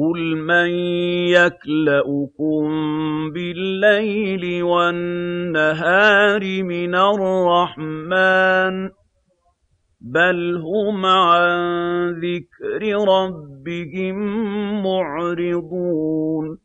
قُلْ مَن يَكْلَؤُكُم بِاللَّيْلِ وَالنَّهَارِ مِنَ الرَّحْمَٰنِ ۗ بَلْ هُمْ عَن ذِكْرِ رَبِّهِم مُّعْرِضُونَ